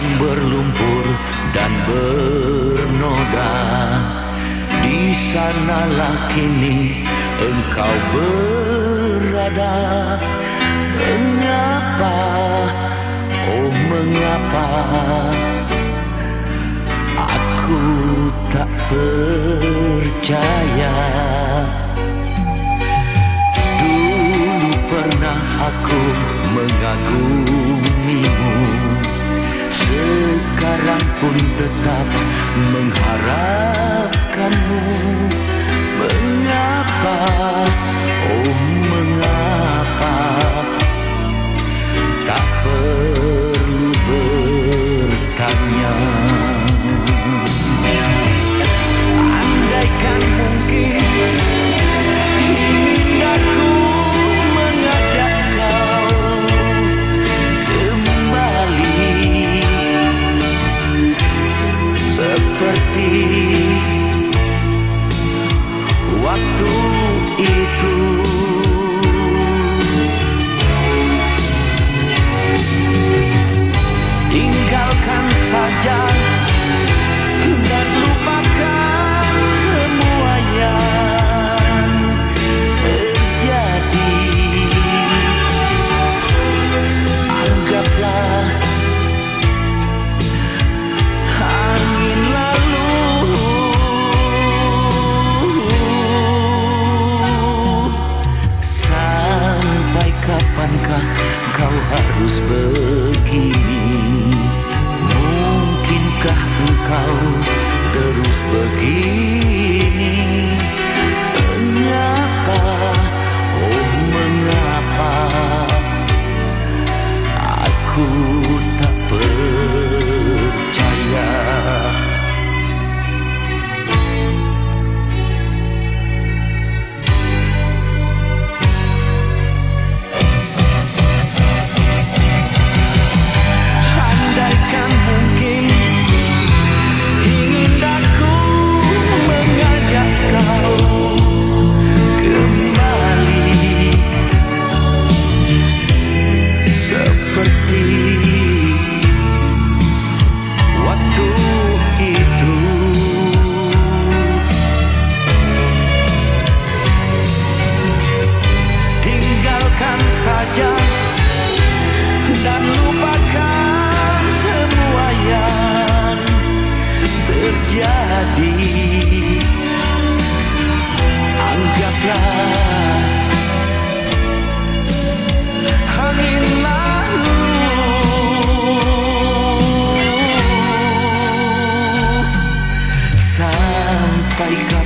yang berlumpur dan bernoda. Di sanalah kini engkau berada. Mengapa, oh mengapa Aku tak percaya? Dulu pernah aku mengagumimu pun tetap mengharapkanmu. Mengapa, oh mengapa psycho